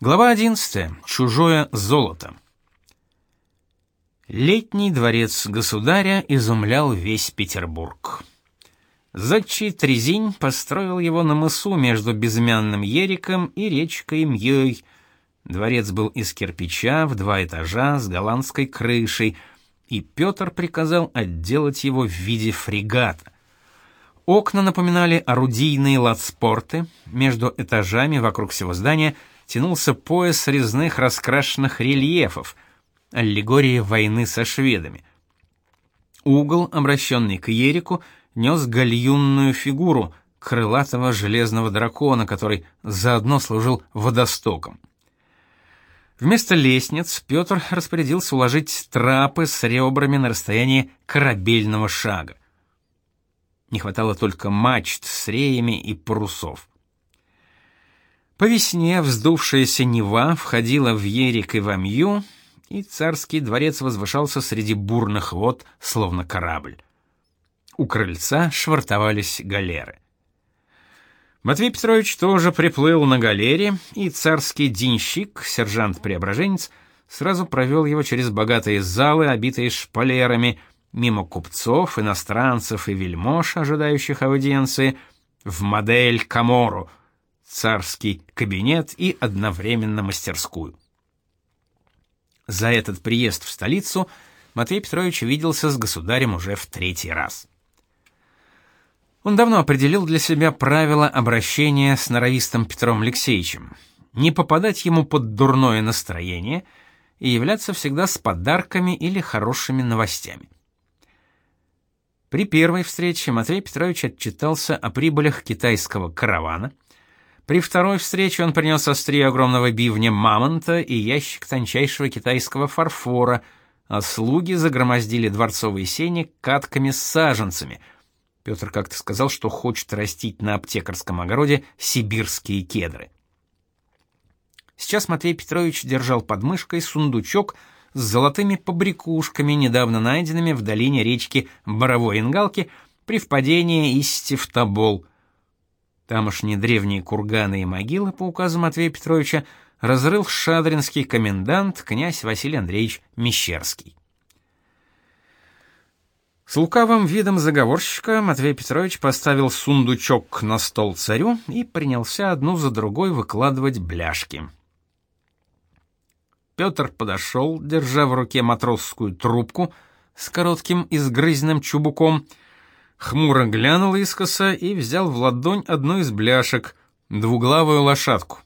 Глава 11. Чужое золото. Летний дворец государя изумлял весь Петербург. Зодчий Трезинь построил его на мысу между безымянным Ериком и речкой Мьей. Дворец был из кирпича в два этажа с голландской крышей, и Петр приказал отделать его в виде фрегата. Окна напоминали орудийные ладспорты, между этажами вокруг всего здания — тянулся пояс резных раскрашенных рельефов, аллегории войны со шведами. Угол, обращенный к Ерику, нес гальюнную фигуру крылатого железного дракона, который заодно служил водостоком. Вместо лестниц Петр распорядился уложить трапы с ребрами на расстоянии корабельного шага. Не хватало только мачт с реями и парусов. По весне вздувшаяся Нева входила в Ерик и в Амью, и царский дворец возвышался среди бурных вод, словно корабль. У крыльца швартовались галеры. Матвей Петрович тоже приплыл на галере, и царский денщик, сержант-преображенец, сразу провел его через богатые залы, обитые шпалерами, мимо купцов, иностранцев и вельмож, ожидающих аудиенции, в модель Камору, царский кабинет и одновременно мастерскую. За этот приезд в столицу Матвей Петрович виделся с государем уже в третий раз. Он давно определил для себя правила обращения с норовистым Петром Алексеевичем: не попадать ему под дурное настроение и являться всегда с подарками или хорошими новостями. При первой встрече Матвей Петрович отчитался о прибылях китайского каравана – при второй встрече он принес острие огромного бивня мамонта и ящик тончайшего китайского фарфора, а слуги загромоздили дворцовые сени катками с саженцами. Петр как-то сказал, что хочет растить на аптекарском огороде сибирские кедры. Сейчас Матвей Петрович держал под мышкой сундучок с золотыми побрякушками, недавно найденными в долине речки Боровой Ингалки при впадении Исти в Тобол — Тамошние древние курганы и могилы по указу Матвея Петровича разрыл шадринский комендант князь Василий Андреевич Мещерский. С лукавым видом заговорщика Матвей Петрович поставил сундучок на стол царю и принялся одну за другой выкладывать бляшки. Петр подошел, держа в руке матросскую трубку с коротким изгрызенным чубуком, хмуро глянул искоса и взял в ладонь одну из бляшек, двуглавую лошадку.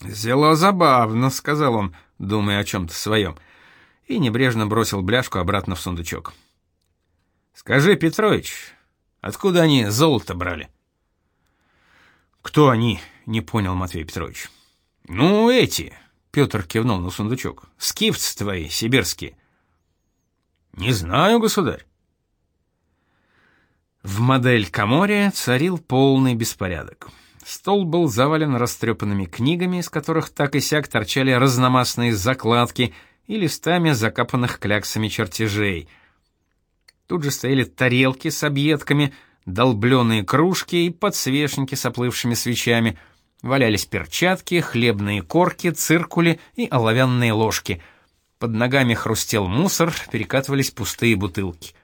«Зело забавно», — сказал он, думая о чем-то своем, и небрежно бросил бляшку обратно в сундучок. «Скажи, Петрович, откуда они золото брали?» «Кто они?» — не понял Матвей Петрович. «Ну, эти», — Петр кивнул на сундучок, — «скифцы твои, сибирские». «Не знаю, государь. В модель Каморе царил полный беспорядок. Стол был завален растрепанными книгами, из которых так и сяк торчали разномастные закладки и листами закапанных кляксами чертежей. Тут же стояли тарелки с объедками, долбленные кружки и подсвечники с оплывшими свечами, валялись перчатки, хлебные корки, циркули и оловянные ложки. Под ногами хрустел мусор, перекатывались пустые бутылки.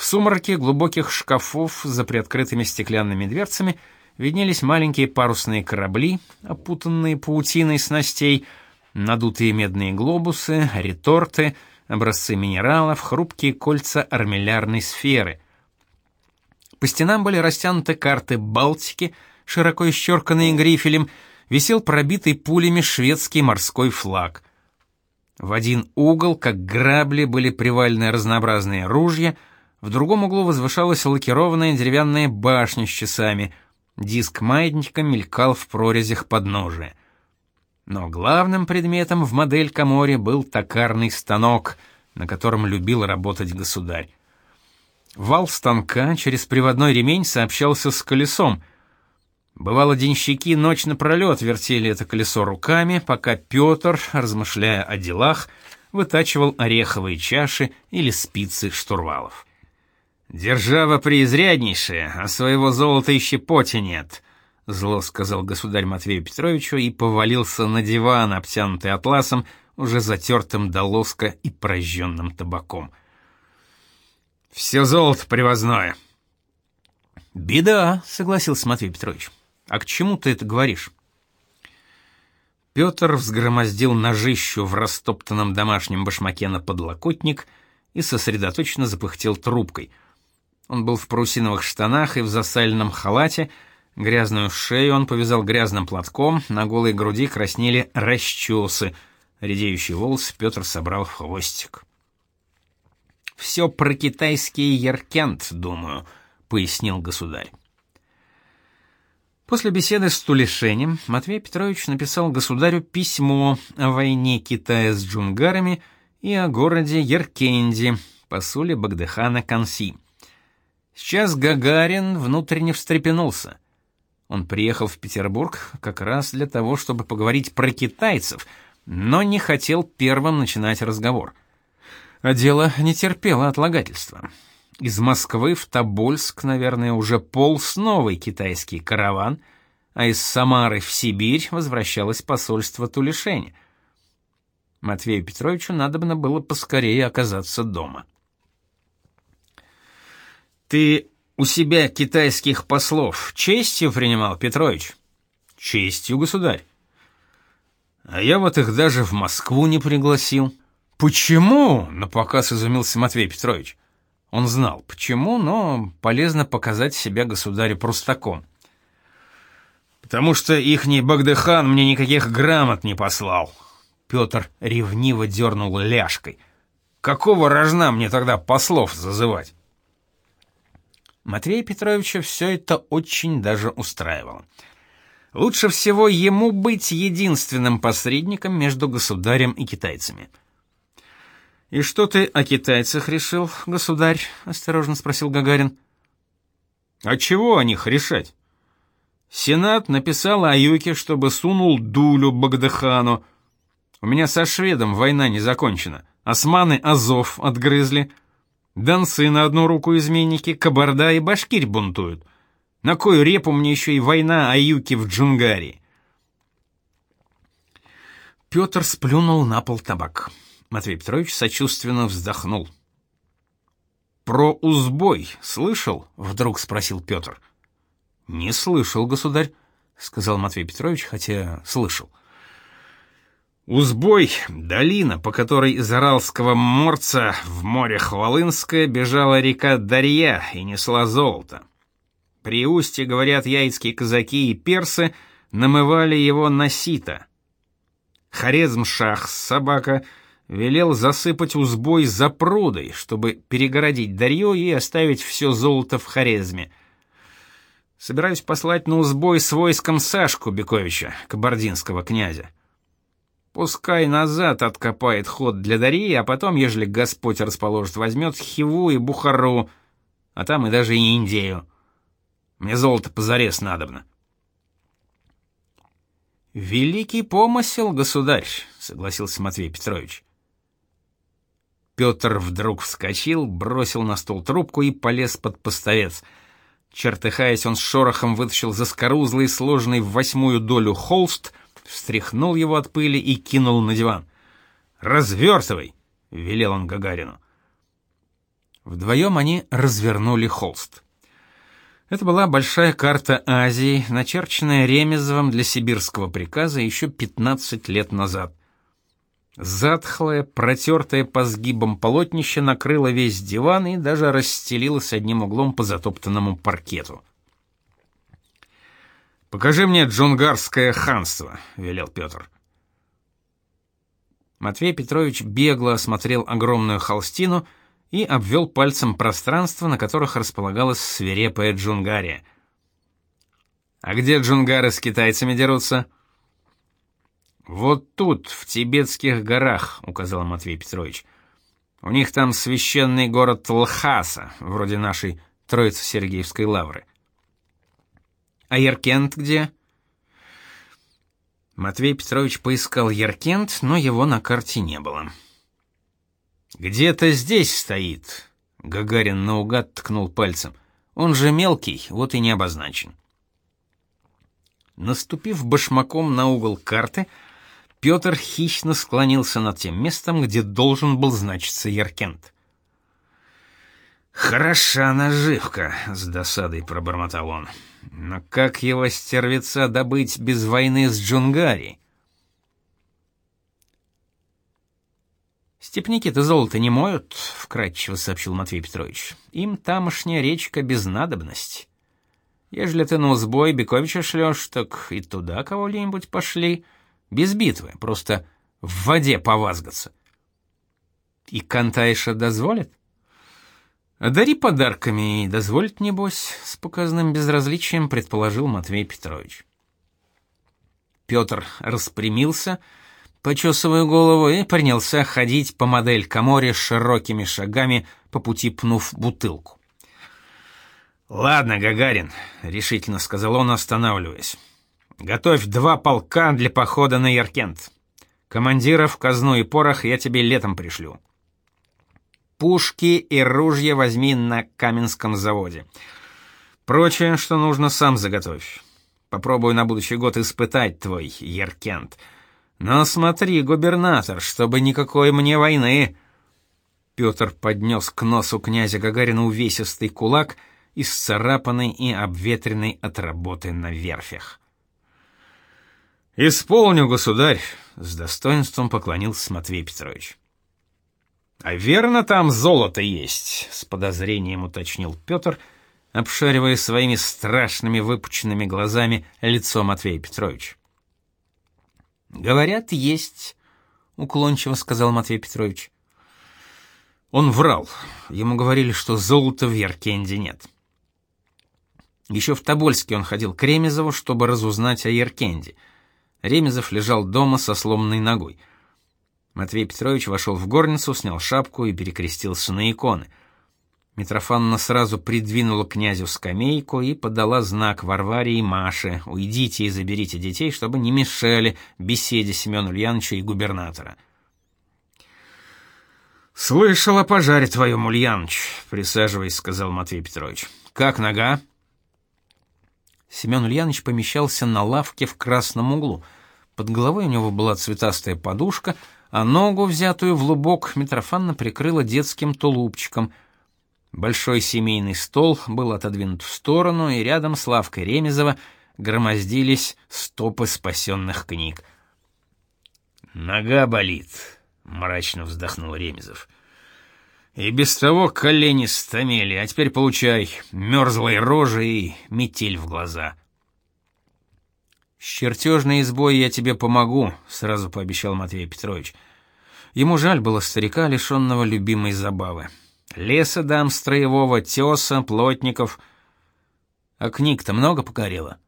В сумраке глубоких шкафов за приоткрытыми стеклянными дверцами виднелись маленькие парусные корабли, опутанные паутиной снастей, надутые медные глобусы, реторты, образцы минералов, хрупкие кольца армиллярной сферы. По стенам были растянуты карты Балтики, широко исчерканные грифелем, висел пробитый пулями шведский морской флаг. В один угол, как грабли, были привалены разнообразные ружья — в другом углу возвышалась лакированная деревянная башня с часами. Диск маятника мелькал в прорезях подножия. Но главным предметом в модель Камори был токарный станок, на котором любил работать государь. Вал станка через приводной ремень сообщался с колесом. Бывало, денщики ночь напролет вертели это колесо руками, пока Петр, размышляя о делах, вытачивал ореховые чаши или спицы штурвалов. «Держава преизряднейшая, а своего золота и щепоти нет», — зло сказал государь Матвею Петровичу и повалился на диван, обтянутый атласом, уже затертым до лоска и прожженным табаком. «Все золото привозное». «Беда», — согласился Матвей Петрович. «А к чему ты это говоришь?» Петр взгромоздил ножищу в растоптанном домашнем башмаке на подлокотник и сосредоточенно запыхтел трубкой. Он был в парусиновых штанах и в засаленном халате, грязную шею он повязал грязным платком, на голой груди краснели расчесы, редеющий волос Петр собрал в хвостик. «Все про китайский яркент, думаю», — пояснил государь. После беседы с Тулешенем Матвей Петрович написал государю письмо о войне Китая с джунгарами и о городе Яркенде, посуле Багдыхана Канси. Сейчас Гагарин внутренне встрепенулся. Он приехал в Петербург как раз для того, чтобы поговорить про китайцев, но не хотел первым начинать разговор. А дело не терпело отлагательства. Из Москвы в Тобольск, наверное, уже полз новый китайский караван, а из Самары в Сибирь возвращалось посольство Тулешени. Матвею Петровичу надобно было поскорее оказаться дома. «Ты у себя китайских послов честью принимал, Петрович?» «Честью, государь». «А я вот их даже в Москву не пригласил». «Почему?» — напоказ изумился Матвей Петрович. Он знал, почему, но полезно показать себя государю простаком. «Потому что ихний Багдыхан мне никаких грамот не послал». Петр ревниво дернул ляжкой. «Какого рожна мне тогда послов зазывать?» Матвея Петровича все это очень даже устраивало. Лучше всего ему быть единственным посредником между государем и китайцами — «И что ты о китайцах решил, государь?» — осторожно спросил Гагарин. «А чего о них решать?» Сенат написал Аюке, чтобы сунул дулю Багдыхану. У меня со шведом война не закончена. Османы Азов отгрызли. Донцы на одну руку изменники, Кабарда и Башкирь бунтуют. На кой репу мне еще и война Аюки в Джунгарии? Петр сплюнул на пол табак. Матвей Петрович сочувственно вздохнул. «Про узбой слышал?» — вдруг спросил Петр. «Не слышал, государь», — сказал Матвей Петрович, хотя слышал. Узбой — долина, по которой из Аралского морца в море Хвалынское бежала река Дарья и несла золото. При устье, говорят, яицкие казаки и персы намывали его на сито. Хорезм-шах, собака — велел засыпать узбой за прудой, чтобы перегородить Дарью и оставить все золото в Хорезме. Собираюсь послать на узбой с войском Сашку Бековича, кабардинского князя. Пускай назад откопает ход для Дарьи, а потом, ежели Господь расположит, возьмет Хиву и Бухару, а там и даже и Индию. Мне золото позарез надобно. «Великий помысел, государь», — согласился Матвей Петрович. Петр вдруг вскочил, бросил на стол трубку и полез под поставец. Чертыхаясь, он с шорохом вытащил заскорузлый, сложенный в восьмую долю холст, встряхнул его от пыли и кинул на диван. «Развертывай!» — велел он Гагарину. Вдвоем они развернули холст. Это была большая карта Азии, начерченная Ремезовым для сибирского приказа еще 15 лет назад. Затхлое, протертое по сгибам полотнище накрыло весь диван и даже расстелилось одним углом по затоптанному паркету. «Покажи мне джунгарское ханство», — велел Петр. Матвей Петрович бегло осмотрел огромную холстину и обвел пальцем пространство, на которых располагалась свирепая Джунгария. «А где джунгары с китайцами дерутся?» «Вот тут, в Тибетских горах», — указал Матвей Петрович. «У них там священный город Лхаса, вроде нашей Троице-Сергиевской лавры». «А Яркент где?» Матвей Петрович поискал Яркент, но его на карте не было. «Где-то здесь стоит», — Гагарин наугад ткнул пальцем. «Он же мелкий, вот и не обозначен». Наступив башмаком на угол карты, Петр хищно склонился над тем местом, где должен был значиться Яркент. «Хороша наживка», — с досадой пробормотал он. «Но как его стервеца добыть без войны с Джунгари?» «Степники-то золото не моют», — вкратчиво сообщил Матвей Петрович. «Им тамошняя речка без надобности. Ежели ты на узбой Бековича шлешь, так и туда кого-нибудь пошли. Без битвы, просто в воде повазгаться». «И Кантайша дозволит?» «Одари подарками и дозволит, небось», — с показанным безразличием предположил Матвей Петрович. Петр распрямился, почесывая голову, и принялся ходить по модель Каморе широкими шагами, по пути пнув бутылку. «Ладно, Гагарин», — решительно сказал он, останавливаясь. «Готовь два полка для похода на Яркент. Командиров, казну и порох я тебе летом пришлю. Пушки и ружья возьми на Каменском заводе. Прочее, что нужно, сам заготовь. Попробую на будущий год испытать твой Яркент. Но смотри, губернатор, чтобы никакой мне войны. Петр поднес к носу князя Гагарина увесистый кулак, исцарапанный и обветренный от работы на верфях. «Исполню, государь!» — с достоинством поклонился Матвей Петрович. «А верно там золото есть?» — с подозрением уточнил Петр, обшаривая своими страшными выпученными глазами лицо Матвея Петровича. «Говорят, есть», — уклончиво сказал Матвей Петрович. Он врал. Ему говорили, что золота в Яркенде нет. Еще в Тобольске он ходил к Ремезову, чтобы разузнать о Яркенде. Ремезов лежал дома со сломанной ногой — Матвей Петрович вошел в горницу, снял шапку и перекрестился на иконы. Митрофанна сразу придвинула князю скамейку и подала знак Варваре и Маше: "Уйдите и заберите детей, чтобы не мешали беседе Семена Ульяновича и губернатора". «Слышал о пожаре твоем, Ульяныч», — присаживаясь, сказал Матвей Петрович. «Как нога?» Семен Ульянович помещался на лавке в красном углу. Под головой у него была цветастая подушка — а ногу, взятую в лубок, Митрофанна прикрыла детским тулупчиком. Большой семейный стол был отодвинут в сторону, и рядом с лавкой Ремезова громоздились стопы спасенных книг. «Нога болит», — мрачно вздохнул Ремезов. «И без того колени стомели, а теперь получай мерзлой рожи и метель в глаза». «С чертежной избой я тебе помогу», — сразу пообещал Матвей Петрович. Ему жаль было старика, лишенного любимой забавы. Леса дам строевого, теса, плотников. А книг-то много покорило?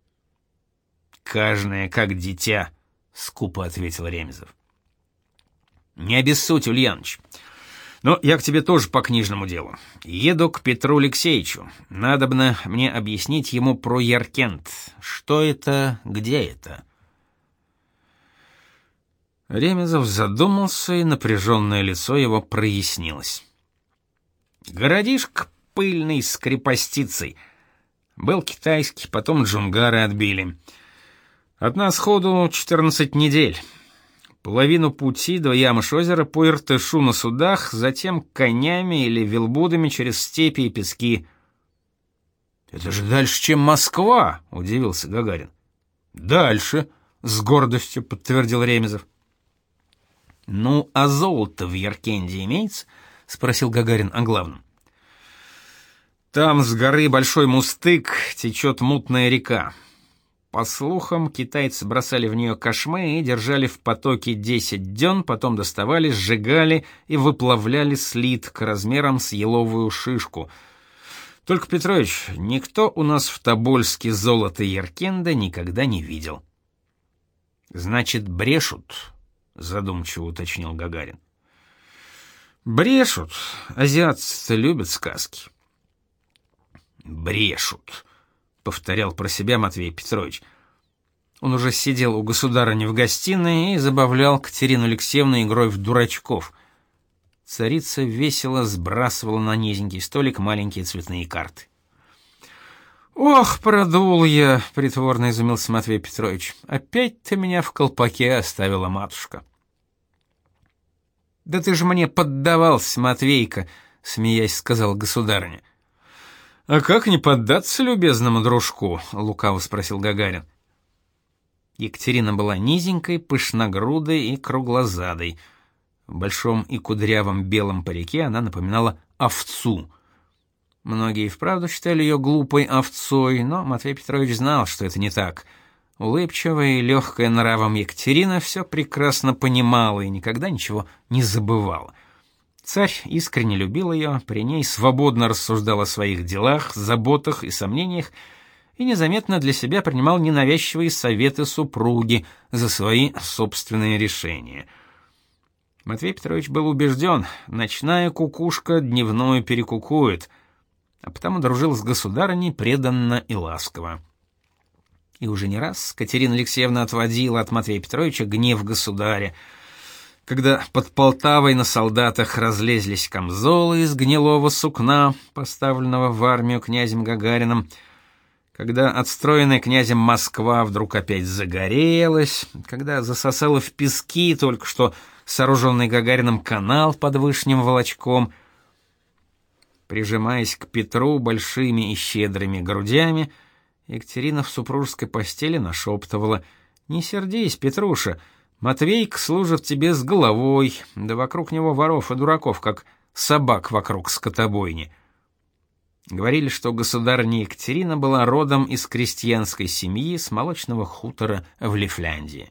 «Каждая, как дитя», — скупо ответил Ремезов. «Не обессудь, Ульяныч. Но я к тебе тоже по книжному делу. Еду к Петру Алексеевичу. Надобно мне объяснить ему про Яркент. Что это, где это?» Ремезов задумался, и напряженное лицо его прояснилось. «Городишко пыльный с крепостицей. Был китайский, потом джунгары отбили. От нас ходу 14 недель». Половину пути до Ямыш-озера по Иртышу на судах, затем конями или велбудами через степи и пески. «Это же дальше, чем Москва!» — удивился Гагарин. «Дальше», — с гордостью подтвердил Ремезов. «Ну, а золото в Яркенде имеется?» — спросил Гагарин о главном. «Там с горы Большой Мустык течет мутная река. По слухам, китайцы бросали в нее кошмы и держали в потоке 10 дён, потом доставали, сжигали и выплавляли слитк размером с еловую шишку. Только, Петрович, никто у нас в Тобольске золото Яркенда никогда не видел. Значит, брешут, задумчиво уточнил Гагарин. Брешут. Азиатцы любят сказки. Брешут повторял про себя Матвей Петрович. Он уже сидел у государыни в гостиной и забавлял Катерину Алексеевну игрой в дурачков. Царица весело сбрасывала на низенький столик маленькие цветные карты. Ох, продул я, притворно изумился Матвей Петрович. Опять ты меня в колпаке оставила, матушка. Да ты же мне поддавался, Матвейка, смеясь, сказал государыня. А как не поддаться любезному дружку? лукаво спросил Гагарин. Екатерина была низенькой, пышногрудой и круглозадой. В большом и кудрявом белом парике она напоминала овцу. Многие вправду считали ее глупой овцой, но Матвей Петрович знал, что это не так. Улыбчивая и легкая нравом Екатерина все прекрасно понимала и никогда ничего не забывала. Царь искренне любил ее, при ней свободно рассуждал о своих делах, заботах и сомнениях, и незаметно для себя принимал ненавязчивые советы супруги за свои собственные решения. Матвей Петрович был убежден, ночная кукушка дневную перекукует — а потому дружил с государыней преданно и ласково. И уже не раз Катерина Алексеевна отводила от Матвея Петровича гнев государя. Когда под Полтавой на солдатах разлезлись камзолы из гнилого сукна, поставленного в армию князем Гагарином, когда отстроенная князем Москва вдруг опять загорелась, когда засосала в пески только что сооруженный Гагарином канал под Вышним Волочком — Прижимаясь к Петру большими и щедрыми грудями, Екатерина в супружеской постели нашептывала «Не сердись, Петруша, Матвейк служит тебе с головой, да вокруг него воров и дураков, как собак вокруг скотобойни». Говорили, что государыня Екатерина была родом из крестьянской семьи с молочного хутора в Лифляндии.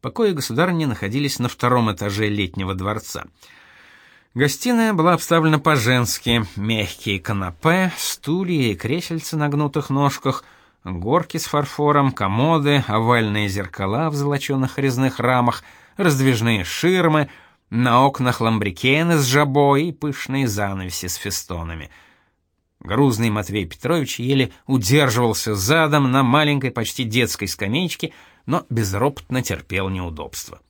Покои государыни находились на втором этаже летнего дворца — Гостиная была обставлена по-женски: мягкие канапе, стулья и кресельца на гнутых ножках, горки с фарфором, комоды, овальные зеркала в золоченых резных рамах, раздвижные ширмы, на окнах ламбрикены с жабой и пышные занавеси с фестонами. Грузный Матвей Петрович еле удерживался задом на маленькой, почти детской скамеечке, но безропотно терпел неудобства.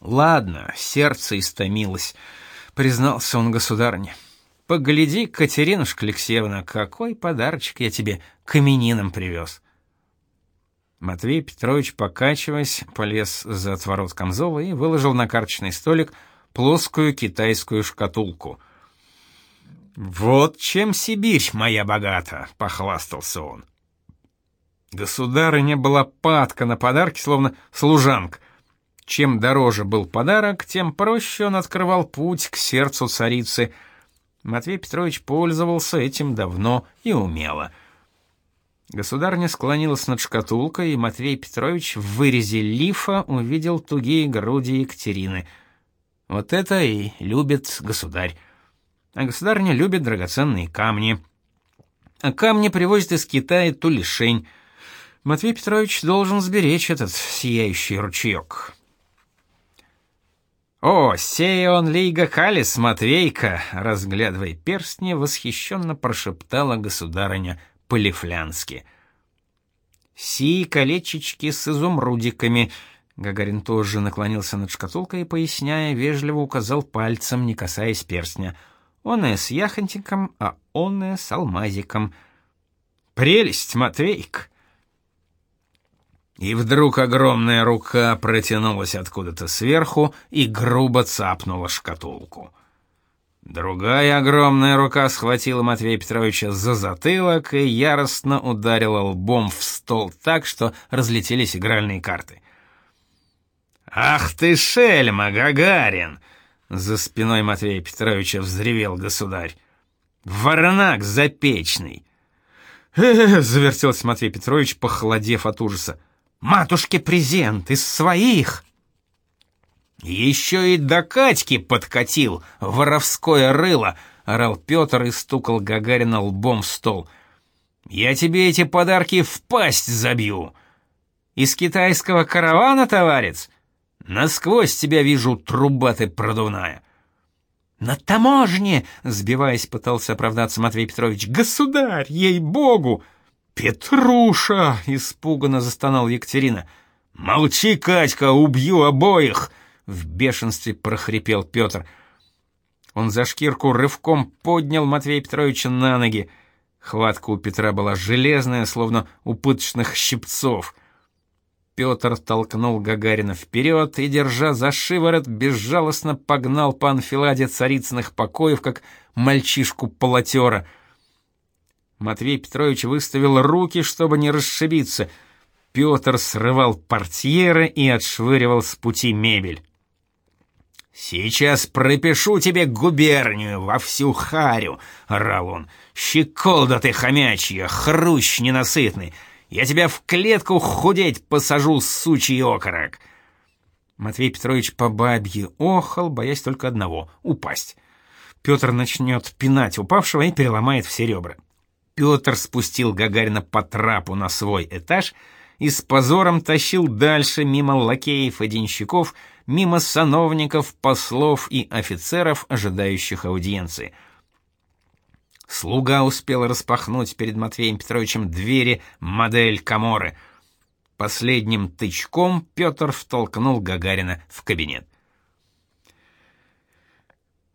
Ладно, сердце истомилось, признался он государыне. Погляди, Катеринушка Алексеевна, какой подарочек я тебе к именинам привез. Матвей Петрович, покачиваясь, полез за отворот камзола и выложил на карточный столик плоскую китайскую шкатулку. «Вот чем Сибирь моя богата!» — похвастался он. Государыня была падка на подарки, словно служанка — чем дороже был подарок, тем проще он открывал путь к сердцу царицы. Матвей Петрович пользовался этим давно и умело. Государня склонилась над шкатулкой, и Матвей Петрович в вырезе лифа увидел тугие груди Екатерины. Вот это и любит государь. А государня любит драгоценные камни. А камни привозят из Китая Тулишень. Матвей Петрович должен сберечь этот сияющий ручеек. «О, сей он Лига Халис, Матвейка!» Разглядывая перстни, восхищенно прошептала государыня по-лифлянски. «Си колечечки с изумрудиками!» Гагарин тоже наклонился над шкатулкой и, поясняя, вежливо указал пальцем, не касаясь перстня. «Он с яхонтиком, а он с алмазиком». «Прелесть, Матвейк!» И вдруг огромная рука протянулась откуда-то сверху и грубо цапнула шкатулку. Другая огромная рука схватила Матвея Петровича за затылок и яростно ударила лбом в стол так, что разлетелись игральные карты. «Ах ты шельма, Гагарин!» За спиной Матвея Петровича взревел государь. «Варнак запечный!» «Э-э-э!» — завертелся Матвей Петрович, похолодев от ужаса. Матушке презент из своих. Еще и до Катьки подкатил, воровское рыло, орал Петр и стукал Гагарина лбом в стол. Я тебе эти подарки в пасть забью. Из китайского каравана, товарец? Насквозь тебя вижу, труба ты продувная. На таможне, сбиваясь, пытался оправдаться Матвей Петрович. Государь, ей-богу! «Петруша!» — испуганно застонал Екатерина. «Молчи, Катька, убью обоих!» — в бешенстве прохрипел Петр. Он за шкирку рывком поднял Матвея Петровича на ноги. Хватка у Петра была железная, словно у пыточных щипцов. Петр толкнул Гагарина вперед и, держа за шиворот, безжалостно погнал по анфиладе царицыных покоев, как мальчишку-полотера. Матвей Петрович выставил руки, чтобы не расшибиться. Петр срывал портьеры и отшвыривал с пути мебель. «Сейчас пропишу тебе губернию во всю харю!» — орал он. «Щеколда ты хомячья, хрущ ненасытный! Я тебя в клетку худеть посажу, сучий окорок!» Матвей Петрович по бабье охал, боясь только одного — упасть. Петр начнет пинать упавшего и переломает все ребра. Петр спустил Гагарина по трапу на свой этаж и с позором тащил дальше мимо лакеев и денщиков, мимо сановников, послов и офицеров, ожидающих аудиенции. Слуга успел распахнуть перед Матвеем Петровичем двери модель Каморы. Последним тычком Петр втолкнул Гагарина в кабинет.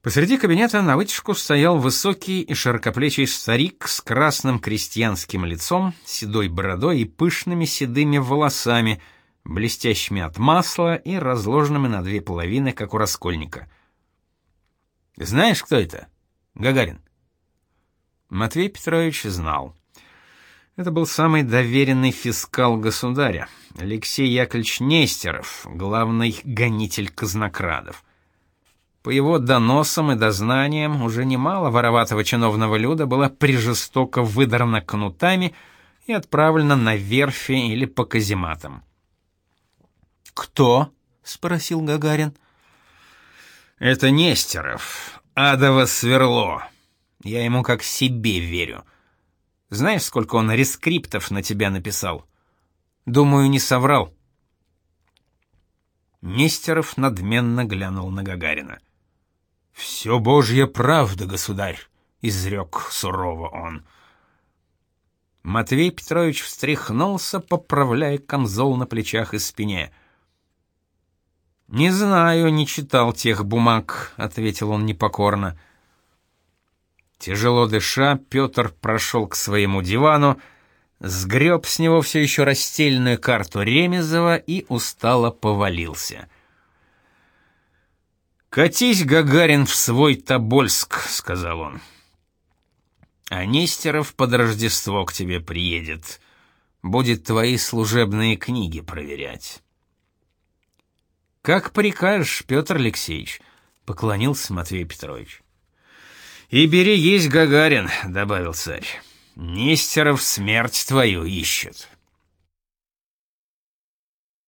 Посреди кабинета на вытяжку стоял высокий и широкоплечий старик с красным крестьянским лицом, седой бородой и пышными седыми волосами — блестящими от масла и разложенными на две половины, как у раскольника. «Знаешь, кто это?» «Гагарин». Матвей Петрович знал. Это был самый доверенный фискал государя, Алексей Яковлевич Нестеров, главный гонитель казнокрадов. По его доносам и дознаниям уже немало вороватого чиновного люда было прижестоко выдрано кнутами и отправлено на верфи или по казематам. «Кто?» — спросил Гагарин. «Это Нестеров, адово сверло. Я ему как себе верю. Знаешь, сколько он рескриптов на тебя написал? Думаю, не соврал». Нестеров надменно глянул на Гагарина. «Все божья правда, государь», — изрек сурово он. Матвей Петрович встряхнулся, поправляя камзол на плечах и спине — «Не знаю, не читал тех бумаг», — ответил он непокорно. Тяжело дыша, Петр прошел к своему дивану, сгреб с него все еще расстеленную карту Ремезова и устало повалился. «Катись, Гагарин, в свой Тобольск», — сказал он. «А Нестеров под Рождество к тебе приедет, будет твои служебные книги проверять». Как прикажешь, Петр Алексеевич, поклонился Матвей Петрович. И бери есть Гагарин, добавил царь. Нестеров смерть твою ищет.